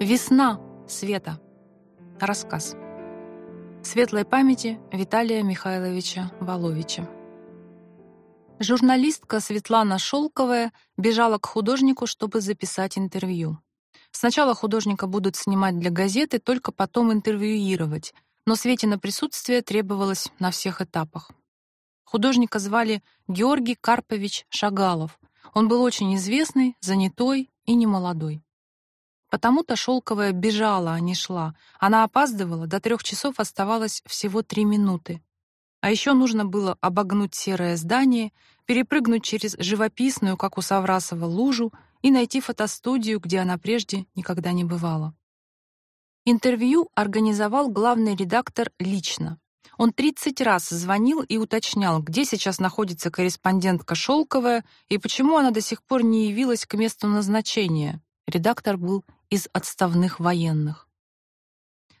Весна. Света. Рассказ. Светлой памяти Виталия Михайловича Воловича. Журналистка Светлана Шелковая бежала к художнику, чтобы записать интервью. Сначала художника будут снимать для газеты, только потом интервьюировать, но Свете на присутствие требовалось на всех этапах. Художника звали Георгий Карпович Шагалов. Он был очень известный, занятой и немолодой. Потому-то Шелковая бежала, а не шла. Она опаздывала, до трех часов оставалось всего три минуты. А еще нужно было обогнуть серое здание, перепрыгнуть через живописную, как у Саврасова, лужу и найти фотостудию, где она прежде никогда не бывала. Интервью организовал главный редактор лично. Он 30 раз звонил и уточнял, где сейчас находится корреспондентка Шелковая и почему она до сих пор не явилась к месту назначения. Редактор был из отставных военных.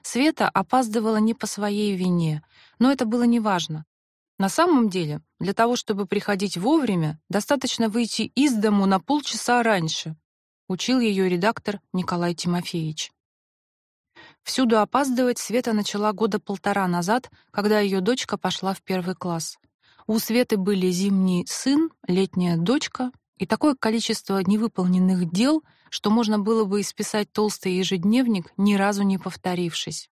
Света опаздывала не по своей вине, но это было неважно. На самом деле, для того, чтобы приходить вовремя, достаточно выйти из дому на полчаса раньше, учил ее редактор Николай Тимофеевич. Всюду опаздывать Света начала года полтора назад, когда ее дочка пошла в первый класс. У Светы были зимний сын, летняя дочка и такое количество невыполненных дел, что можно было бы исписать толстый ежедневник, ни разу не повторившись.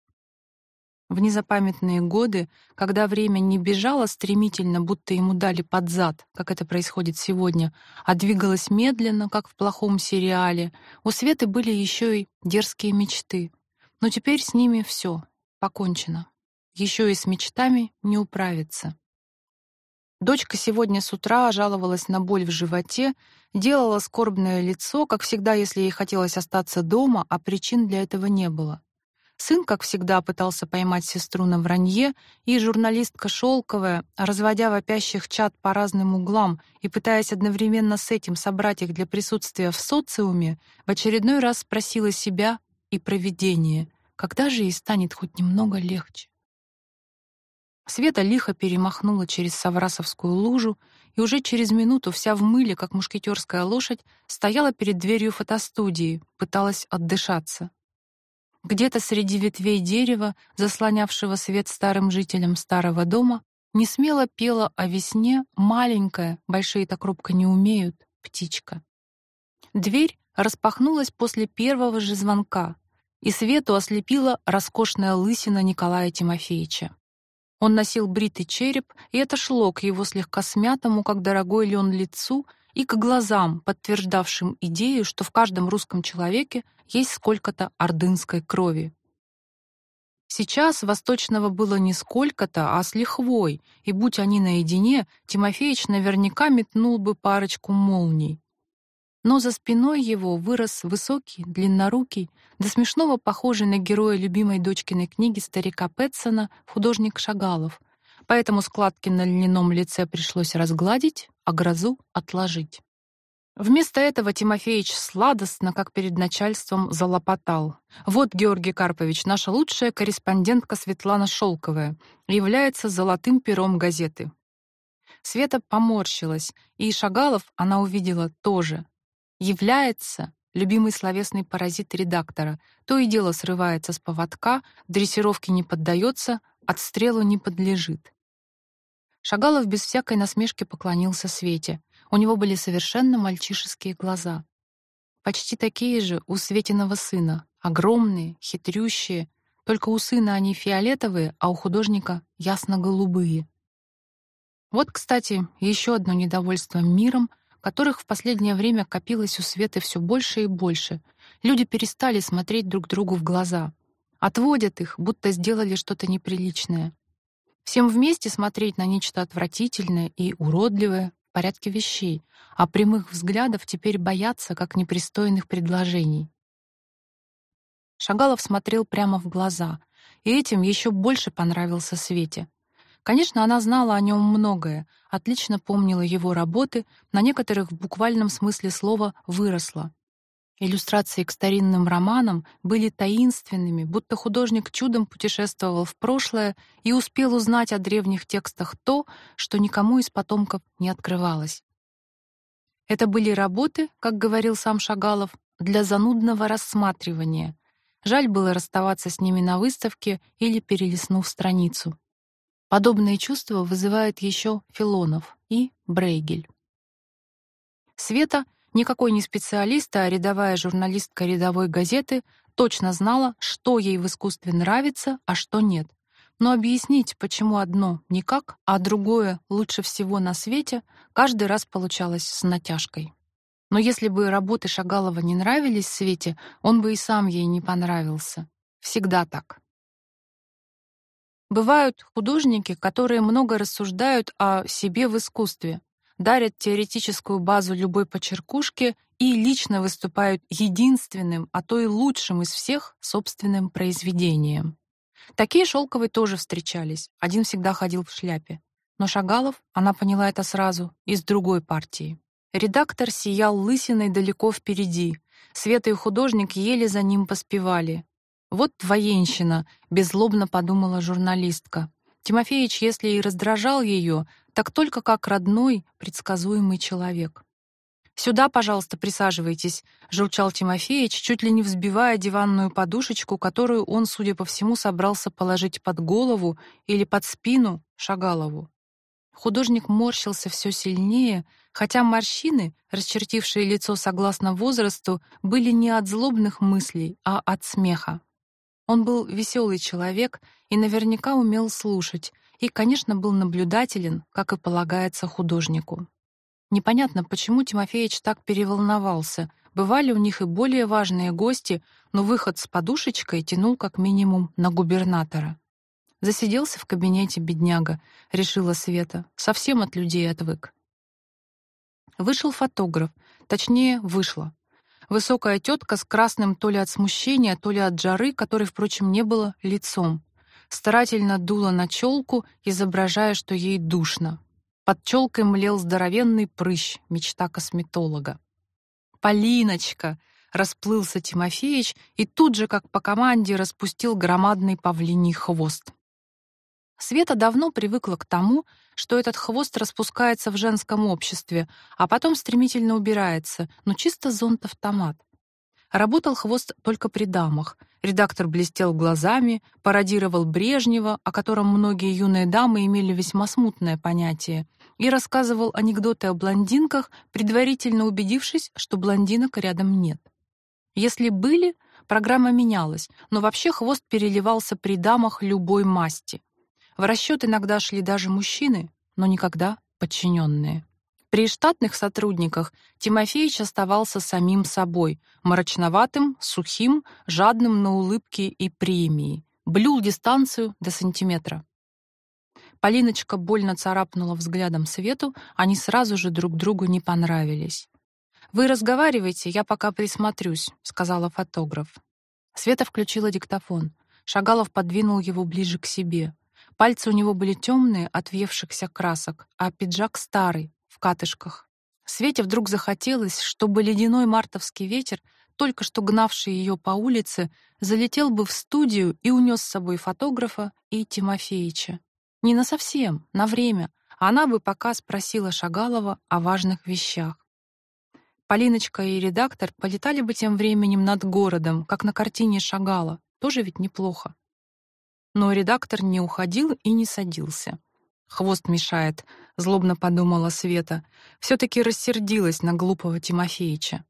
В незапамятные годы, когда время не бежало стремительно, будто ему дали под зад, как это происходит сегодня, а двигалось медленно, как в плохом сериале, у Светы были еще и дерзкие мечты. Но теперь с ними все покончено. Еще и с мечтами не управиться. Дочка сегодня с утра жаловалась на боль в животе, делала скорбное лицо, как всегда, если ей хотелось остаться дома, а причин для этого не было. Сын, как всегда, пытался поймать сестру на вранье, и журналистка Шелковая, разводя вопящих чат по разным углам и пытаясь одновременно с этим собрать их для присутствия в социуме, в очередной раз спросила себя и провидение, когда же ей станет хоть немного легче. Света лихо перемахнула через Саврасовскую лужу и уже через минуту вся в мыле, как мушкетерская лошадь, стояла перед дверью фотостудии, пыталась отдышаться. Где-то среди ветвей дерева, заслонявшего свет старым жителям старого дома, несмело пела о весне маленькая, большие так робко не умеют, птичка. Дверь распахнулась после первого же звонка, и Свету ослепила роскошная лысина Николая Тимофеевича. Он носил бритый череп, и это шло к его слегка смятому, как дорогой лен, лицу и к глазам, подтверждавшим идею, что в каждом русском человеке есть сколько-то ордынской крови. Сейчас Восточного было не сколько-то, а с лихвой, и будь они наедине, Тимофеич наверняка метнул бы парочку молний но за спиной его вырос высокий, длиннорукий, до смешного похожий на героя любимой дочкиной книги старика Пэтсона художник Шагалов. Поэтому складки на льняном лице пришлось разгладить, а грозу отложить. Вместо этого Тимофеич сладостно, как перед начальством, залопотал. Вот, Георгий Карпович, наша лучшая корреспондентка Светлана Шелковая, является золотым пером газеты. Света поморщилась, и Шагалов она увидела тоже является любимый словесный паразит редактора. То и дело срывается с поводка, дрессировке не поддается, отстрелу не подлежит. Шагалов без всякой насмешки поклонился Свете. У него были совершенно мальчишеские глаза. Почти такие же у Светиного сына, огромные, хитрющие, только у сына они фиолетовые, а у художника ясно-голубые. Вот, кстати, еще одно недовольство миром — которых в последнее время копилось у Светы все больше и больше. Люди перестали смотреть друг другу в глаза. Отводят их, будто сделали что-то неприличное. Всем вместе смотреть на нечто отвратительное и уродливое в порядке вещей, а прямых взглядов теперь боятся, как непристойных предложений. Шагалов смотрел прямо в глаза, и этим еще больше понравился Свете. Конечно, она знала о нем многое, отлично помнила его работы, на некоторых в буквальном смысле слова выросла. Иллюстрации к старинным романам были таинственными, будто художник чудом путешествовал в прошлое и успел узнать о древних текстах то, что никому из потомков не открывалось. Это были работы, как говорил сам Шагалов, для занудного рассматривания, Жаль было расставаться с ними на выставке или перелистнув страницу. Подобные чувства вызывает еще Филонов и Брейгель. Света, никакой не специалист, а рядовая журналистка рядовой газеты, точно знала, что ей в искусстве нравится, а что нет. Но объяснить, почему одно никак, а другое лучше всего на свете, каждый раз получалось с натяжкой. Но если бы работы Шагалова не нравились Свете, он бы и сам ей не понравился. Всегда так. Бывают художники, которые много рассуждают о себе в искусстве, дарят теоретическую базу любой почеркушке и лично выступают единственным, а то и лучшим из всех собственным произведением. Такие Шелковой тоже встречались. Один всегда ходил в шляпе. Но Шагалов, она поняла это сразу, из другой партии. Редактор сиял лысиной далеко впереди. Света и художник еле за ним поспевали. Вот военщина, беззлобно подумала журналистка. Тимофеич, если и раздражал ее, так только как родной, предсказуемый человек. «Сюда, пожалуйста, присаживайтесь», — журчал Тимофеич, чуть ли не взбивая диванную подушечку, которую он, судя по всему, собрался положить под голову или под спину Шагалову. Художник морщился все сильнее, хотя морщины, расчертившие лицо согласно возрасту, были не от злобных мыслей, а от смеха. Он был веселый человек и наверняка умел слушать, и, конечно, был наблюдателен, как и полагается художнику. Непонятно, почему Тимофеич так переволновался. Бывали у них и более важные гости, но выход с подушечкой тянул как минимум на губернатора. Засиделся в кабинете бедняга, решила Света. Совсем от людей отвык. Вышел фотограф, точнее, вышла. Высокая тетка с красным то ли от смущения, то ли от жары, которой, впрочем, не было, лицом. Старательно дула на челку, изображая, что ей душно. Под челкой млел здоровенный прыщ, мечта косметолога. «Полиночка!» — расплылся Тимофеич и тут же, как по команде, распустил громадный павлиний хвост. Света давно привыкла к тому, что этот хвост распускается в женском обществе, а потом стремительно убирается, но чисто зонт-автомат. Работал хвост только при дамах. Редактор блестел глазами, пародировал Брежнева, о котором многие юные дамы имели весьма смутное понятие, и рассказывал анекдоты о блондинках, предварительно убедившись, что блондинок рядом нет. Если были, программа менялась, но вообще хвост переливался при дамах любой масти. В расчет иногда шли даже мужчины, но никогда подчиненные. При штатных сотрудниках Тимофеич оставался самим собой, мрачноватым, сухим, жадным на улыбки и премии, блюл дистанцию до сантиметра. Полиночка больно царапнула взглядом Свету, они сразу же друг другу не понравились. «Вы разговаривайте, я пока присмотрюсь», — сказала фотограф. Света включила диктофон. Шагалов подвинул его ближе к себе. Пальцы у него были темные от въевшихся красок, а пиджак старый, в катышках. Свете вдруг захотелось, чтобы ледяной мартовский ветер, только что гнавший ее по улице, залетел бы в студию и унес с собой фотографа и Тимофеича. Не на совсем, на время. Она бы пока спросила Шагалова о важных вещах. Полиночка и редактор полетали бы тем временем над городом, как на картине Шагала. Тоже ведь неплохо. Но редактор не уходил и не садился. Хвост мешает, злобно подумала Света. все таки рассердилась на глупого Тимофеича.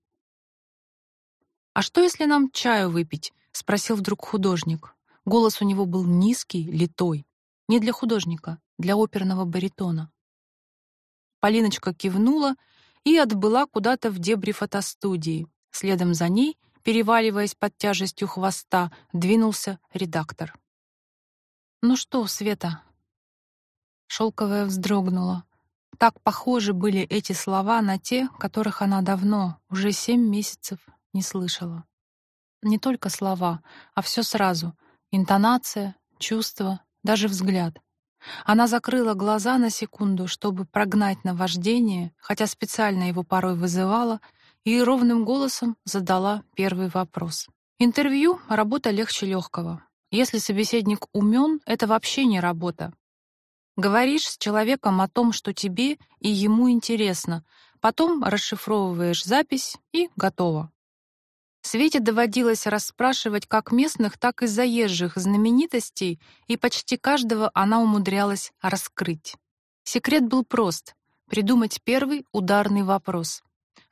А что если нам чаю выпить? спросил вдруг художник. Голос у него был низкий, литой. Не для художника, для оперного баритона. Полиночка кивнула и отбыла куда-то в дебри фотостудии. Следом за ней, переваливаясь под тяжестью хвоста, двинулся редактор. «Ну что, Света?» Шелковая вздрогнула. Так похожи были эти слова на те, которых она давно, уже семь месяцев, не слышала. Не только слова, а все сразу. Интонация, чувство, даже взгляд. Она закрыла глаза на секунду, чтобы прогнать наваждение, хотя специально его порой вызывала, и ровным голосом задала первый вопрос. Интервью — работа легче легкого. Если собеседник умен, это вообще не работа. Говоришь с человеком о том, что тебе и ему интересно, потом расшифровываешь запись и готово. Свете доводилось расспрашивать как местных, так и заезжих знаменитостей, и почти каждого она умудрялась раскрыть. Секрет был прост — придумать первый ударный вопрос.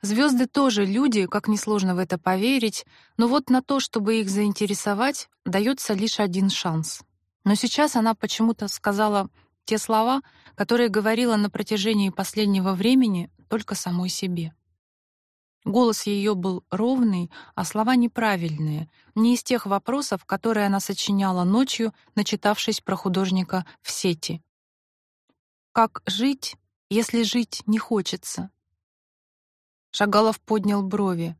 Звезды тоже люди, как несложно в это поверить, но вот на то, чтобы их заинтересовать, дается лишь один шанс. Но сейчас она почему-то сказала те слова, которые говорила на протяжении последнего времени только самой себе. Голос ее был ровный, а слова неправильные, не из тех вопросов, которые она сочиняла ночью, начитавшись про художника в сети. Как жить, если жить не хочется? Шагалов поднял брови.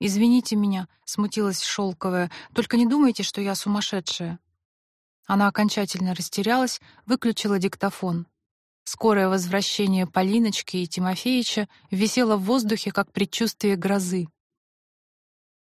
Извините меня, смутилась Шелковая. Только не думайте, что я сумасшедшая. Она окончательно растерялась, выключила диктофон. Скорое возвращение Полиночки и Тимофеича висело в воздухе, как предчувствие грозы.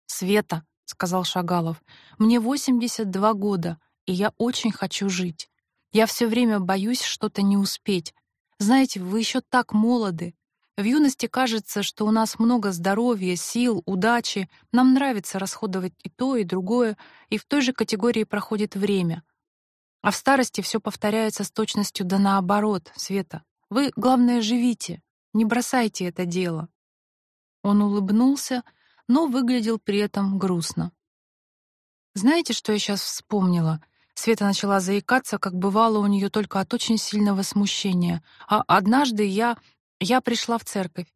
«Света», — сказал Шагалов, — «мне 82 года, и я очень хочу жить. Я все время боюсь что-то не успеть. Знаете, вы еще так молоды. В юности кажется, что у нас много здоровья, сил, удачи, нам нравится расходовать и то, и другое, и в той же категории проходит время. А в старости все повторяется с точностью да наоборот, Света. Вы, главное, живите, не бросайте это дело. Он улыбнулся, но выглядел при этом грустно. Знаете, что я сейчас вспомнила? Света начала заикаться, как бывало у нее только от очень сильного смущения. А однажды я я пришла в церковь.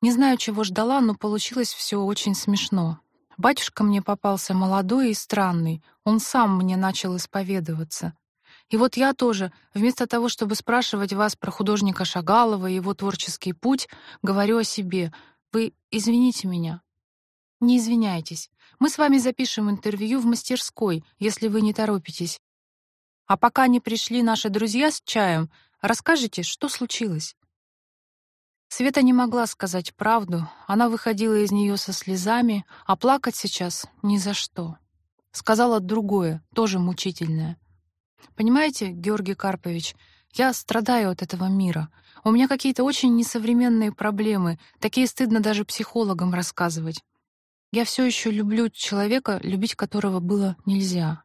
Не знаю, чего ждала, но получилось все очень смешно. Батюшка мне попался молодой и странный. Он сам мне начал исповедоваться. И вот я тоже, вместо того, чтобы спрашивать вас про художника Шагалова и его творческий путь, говорю о себе. Вы извините меня. Не извиняйтесь. Мы с вами запишем интервью в мастерской, если вы не торопитесь. А пока не пришли наши друзья с чаем, расскажите, что случилось. Света не могла сказать правду, она выходила из нее со слезами, а плакать сейчас ни за что. Сказала другое, тоже мучительное. Понимаете, Георгий Карпович, я страдаю от этого мира. У меня какие-то очень несовременные проблемы, такие стыдно даже психологам рассказывать. Я все еще люблю человека, любить которого было нельзя.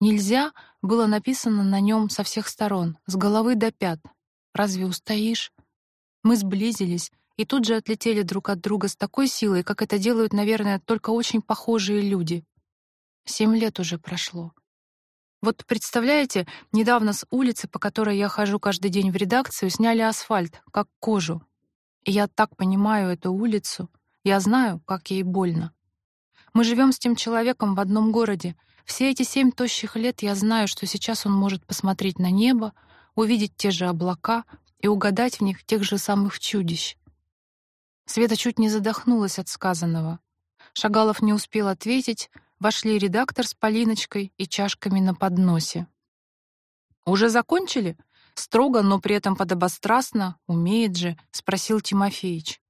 Нельзя было написано на нем со всех сторон, с головы до пят. Разве устоишь? Мы сблизились и тут же отлетели друг от друга с такой силой, как это делают, наверное, только очень похожие люди. Семь лет уже прошло. Вот представляете, недавно с улицы, по которой я хожу каждый день в редакцию, сняли асфальт, как кожу. И я так понимаю эту улицу. Я знаю, как ей больно. Мы живем с тем человеком в одном городе. Все эти семь тощих лет я знаю, что сейчас он может посмотреть на небо, увидеть те же облака, и угадать в них тех же самых чудищ. Света чуть не задохнулась от сказанного. Шагалов не успел ответить, вошли редактор с Полиночкой и чашками на подносе. «Уже закончили?» Строго, но при этом подобострастно, умеет же, спросил Тимофеич.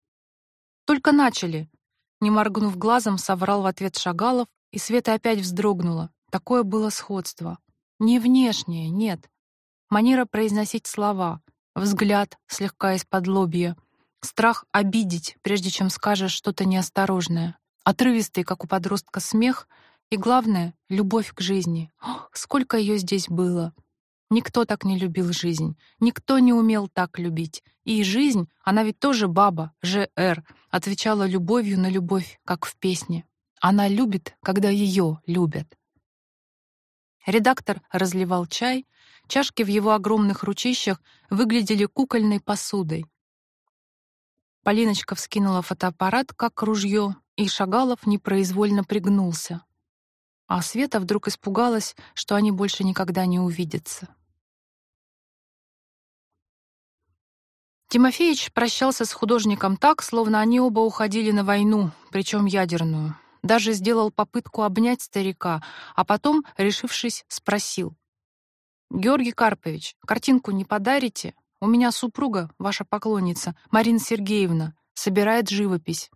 «Только начали», — не моргнув глазом, соврал в ответ Шагалов, и Света опять вздрогнула. Такое было сходство. Не внешнее, нет. Манера произносить слова, взгляд слегка из-под лобья, страх обидеть, прежде чем скажешь что-то неосторожное, отрывистый, как у подростка, смех и, главное, любовь к жизни. Ох, сколько ее здесь было! Никто так не любил жизнь, никто не умел так любить. И жизнь, она ведь тоже баба, ЖР, отвечала любовью на любовь, как в песне. Она любит, когда ее любят. Редактор разливал чай, Чашки в его огромных ручищах выглядели кукольной посудой. Полиночка вскинула фотоаппарат, как ружье, и Шагалов непроизвольно пригнулся. А Света вдруг испугалась, что они больше никогда не увидятся. Тимофеич прощался с художником так, словно они оба уходили на войну, причем ядерную. Даже сделал попытку обнять старика, а потом, решившись, спросил: Георгий Карпович, картинку не подарите? У меня супруга, ваша поклонница, Марина Сергеевна, собирает живопись.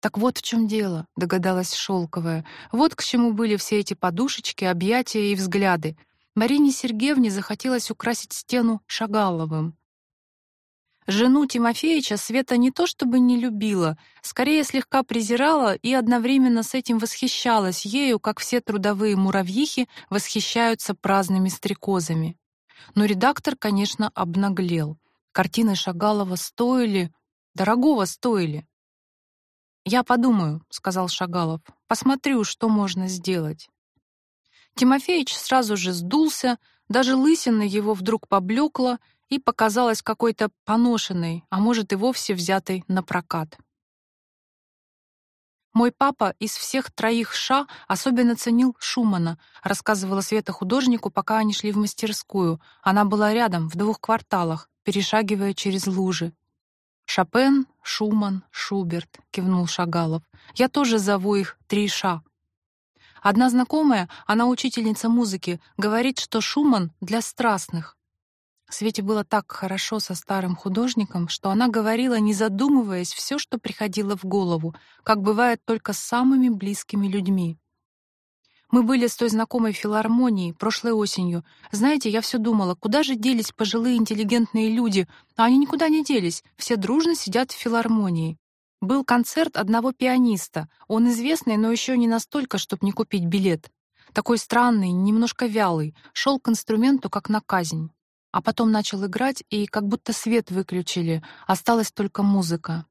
Так вот в чем дело, догадалась Шелковая. Вот к чему были все эти подушечки, объятия и взгляды. Марине Сергеевне захотелось украсить стену Шагаловым. Жену Тимофеевича Света не то чтобы не любила, скорее слегка презирала и одновременно с этим восхищалась ею, как все трудовые муравьихи восхищаются праздными стрекозами. Но редактор, конечно, обнаглел. Картины Шагалова стоили, дорогого стоили. «Я подумаю», — сказал Шагалов. «Посмотрю, что можно сделать». Тимофеич сразу же сдулся, даже лысина его вдруг поблекла и показалась какой-то поношенной, а может и вовсе взятой на прокат. Мой папа из всех троих ша особенно ценил Шумана, рассказывала Света художнику, пока они шли в мастерскую. Она была рядом, в двух кварталах, перешагивая через лужи. Шопен, Шуман, Шуберт, кивнул Шагалов. Я тоже зову их три ша. Одна знакомая, она учительница музыки, говорит, что Шуман для страстных. Свете было так хорошо со старым художником, что она говорила, не задумываясь, все, что приходило в голову, как бывает только с самыми близкими людьми. Мы были с той знакомой филармонией прошлой осенью. Знаете, я все думала, куда же делись пожилые интеллигентные люди, а они никуда не делись, все дружно сидят в филармонии. Был концерт одного пианиста. Он известный, но еще не настолько, чтобы не купить билет. Такой странный, немножко вялый, шел к инструменту как на казнь. А потом начал играть, и как будто свет выключили, осталась только музыка.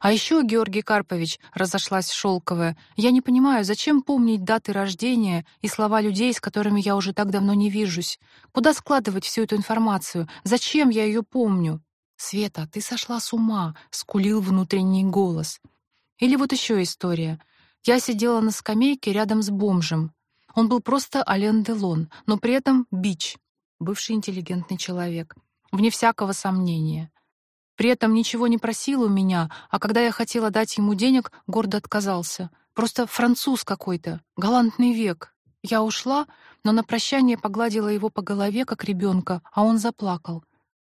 А еще, Георгий Карпович, разошлась шелковая, я не понимаю, зачем помнить даты рождения и слова людей, с которыми я уже так давно не вижусь? Куда складывать всю эту информацию? Зачем я ее помню? Света, ты сошла с ума, скулил внутренний голос. Или вот еще история. Я сидела на скамейке рядом с бомжем. Он был просто Ален Делон, но при этом бич, бывший интеллигентный человек, вне всякого сомнения. При этом ничего не просил у меня, а когда я хотела дать ему денег, гордо отказался. Просто француз какой-то, галантный век. Я ушла, но на прощание погладила его по голове, как ребенка, а он заплакал.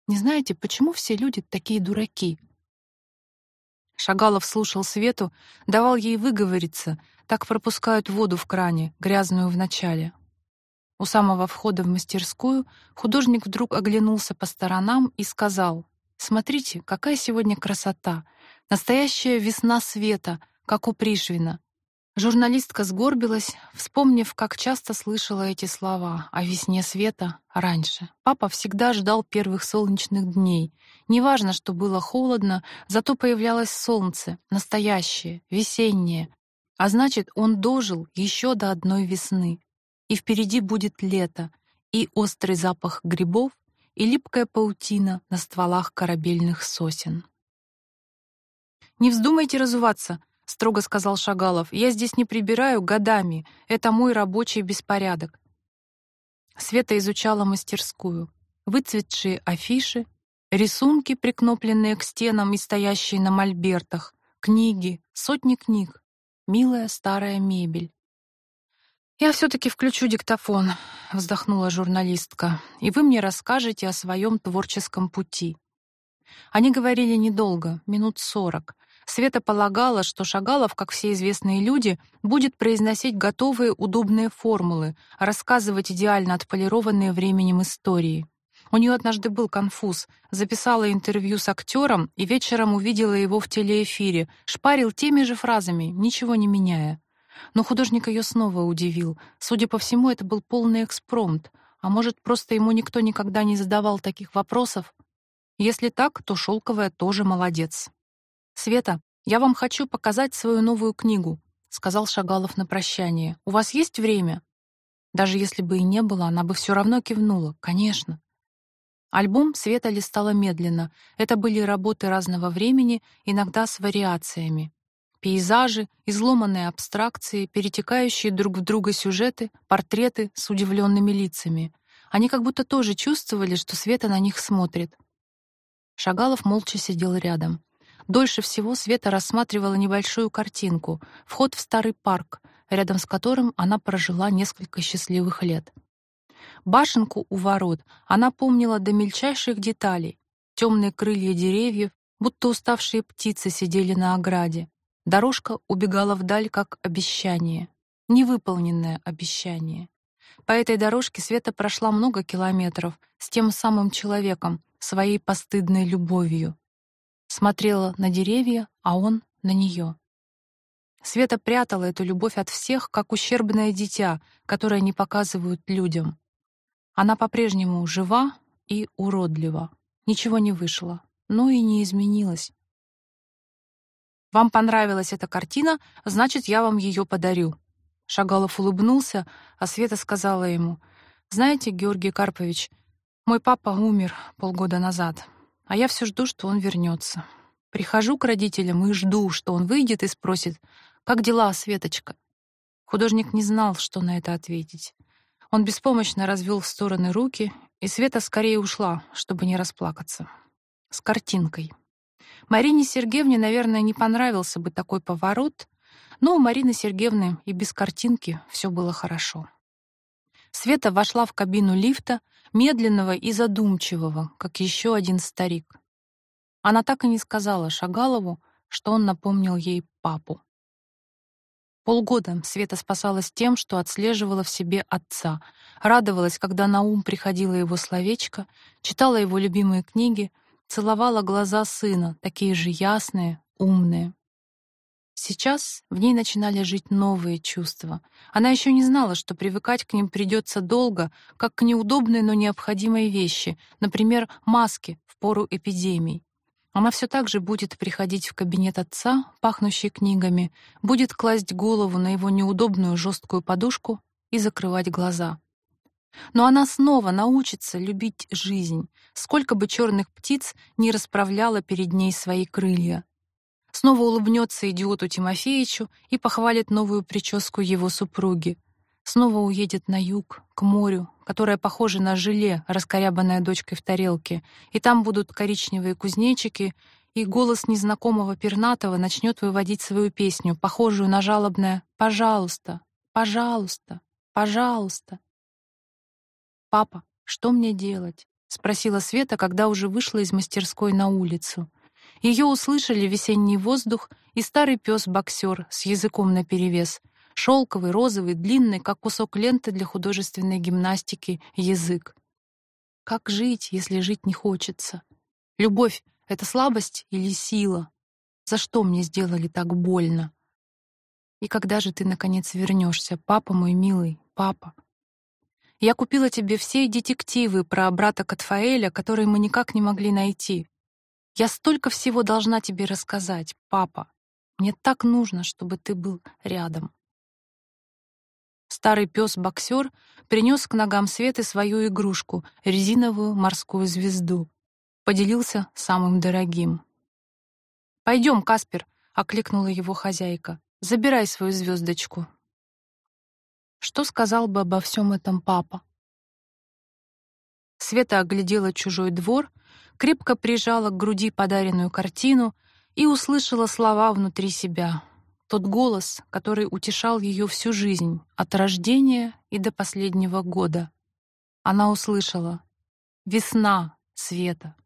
Не знаете, почему все люди такие дураки? Шагалов слушал Свету, давал ей выговориться, так пропускают воду в кране, грязную в начале. У самого входа в мастерскую художник вдруг оглянулся по сторонам и сказал: Смотрите, какая сегодня красота! Настоящая весна света, как у Пришвина. Журналистка сгорбилась, вспомнив, как часто слышала эти слова о весне света раньше. Папа всегда ждал первых солнечных дней. Неважно, что было холодно, зато появлялось солнце, настоящее, весеннее. А значит, он дожил еще до одной весны. И впереди будет лето, и острый запах грибов, и липкая паутина на стволах корабельных сосен. «Не вздумайте разуваться», — строго сказал Шагалов. «Я здесь не прибираю годами. Это мой рабочий беспорядок». Света изучала мастерскую. Выцветшие афиши, рисунки, прикнопленные к стенам и стоящие на мольбертах, книги, сотни книг, милая старая мебель. «Я все-таки включу диктофон», — вздохнула журналистка, «и вы мне расскажете о своем творческом пути». Они говорили недолго, минут сорок. Света полагала, что Шагалов, как все известные люди, будет произносить готовые удобные формулы, рассказывать идеально отполированные временем истории. У нее однажды был конфуз. Записала интервью с актером и вечером увидела его в телеэфире. Шпарил теми же фразами, ничего не меняя. Но художник ее снова удивил. Судя по всему, это был полный экспромт. А может, просто ему никто никогда не задавал таких вопросов? Если так, то Шелковая тоже молодец. «Света, я вам хочу показать свою новую книгу», — сказал Шагалов на прощание. «У вас есть время?» Даже если бы и не было, она бы все равно кивнула. «Конечно». Альбом Света листала медленно. Это были работы разного времени, иногда с вариациями. Пейзажи, изломанные абстракции, перетекающие друг в друга сюжеты, портреты с удивленными лицами. Они как будто тоже чувствовали, что Света на них смотрит. Шагалов молча сидел рядом. Дольше всего Света рассматривала небольшую картинку — вход в старый парк, рядом с которым она прожила несколько счастливых лет. Башенку у ворот она помнила до мельчайших деталей. Темные крылья деревьев, будто уставшие птицы сидели на ограде. Дорожка убегала вдаль, как обещание, невыполненное обещание. По этой дорожке Света прошла много километров с тем самым человеком, своей постыдной любовью. Смотрела на деревья, а он — на нее. Света прятала эту любовь от всех, как ущербное дитя, которое не показывают людям. Она по-прежнему жива и уродлива. Ничего не вышло, но и не изменилась. «Вам понравилась эта картина, значит, я вам ее подарю». Шагалов улыбнулся, а Света сказала ему, «Знаете, Георгий Карпович, мой папа умер полгода назад, а я все жду, что он вернется. Прихожу к родителям и жду, что он выйдет и спросит, «Как дела, Светочка?» Художник не знал, что на это ответить. Он беспомощно развел в стороны руки, и Света скорее ушла, чтобы не расплакаться. С картинкой. Марине Сергеевне, наверное, не понравился бы такой поворот, но у Марины Сергеевны и без картинки все было хорошо. Света вошла в кабину лифта, медленного и задумчивого, как еще один старик. Она так и не сказала Шагалову, что он напомнил ей папу. Полгода Света спасалась тем, что отслеживала в себе отца, радовалась, когда на ум приходило его словечко, читала его любимые книги, целовала глаза сына, такие же ясные, умные. Сейчас в ней начинали жить новые чувства. Она еще не знала, что привыкать к ним придется долго, как к неудобной, но необходимой вещи, например, маске в пору эпидемий. Она все так же будет приходить в кабинет отца, пахнущий книгами, будет класть голову на его неудобную жесткую подушку и закрывать глаза. Но она снова научится любить жизнь, сколько бы черных птиц не расправляла перед ней свои крылья. Снова улыбнется идиоту Тимофеичу и похвалит новую прическу его супруги. Снова уедет на юг, к морю, которое похоже на желе, раскорябанное дочкой в тарелке, и там будут коричневые кузнечики, и голос незнакомого пернатого начнет выводить свою песню, похожую на жалобное «пожалуйста, пожалуйста, пожалуйста». «Папа, что мне делать?» — спросила Света, когда уже вышла из мастерской на улицу. Ее услышали весенний воздух и старый пес-боксер с языком наперевес, шелковый, розовый, длинный, как кусок ленты для художественной гимнастики, язык. Как жить, если жить не хочется? Любовь — это слабость или сила? За что мне сделали так больно? И когда же ты, наконец, вернешься, папа мой милый, папа? Я купила тебе все детективы про брата Катфаэля, которые мы никак не могли найти. Я столько всего должна тебе рассказать, папа. Мне так нужно, чтобы ты был рядом. Старый пес-боксер принес к ногам Светы свою игрушку — резиновую морскую звезду. Поделился самым дорогим. «Пойдем, Каспер», — окликнула его хозяйка. «Забирай свою звездочку». Что сказал бы обо всем этом папа? Света оглядела чужой двор, крепко прижала к груди подаренную картину и услышала слова внутри себя. Тот голос, который утешал ее всю жизнь, от рождения и до последнего года. Она услышала «Весна, Света,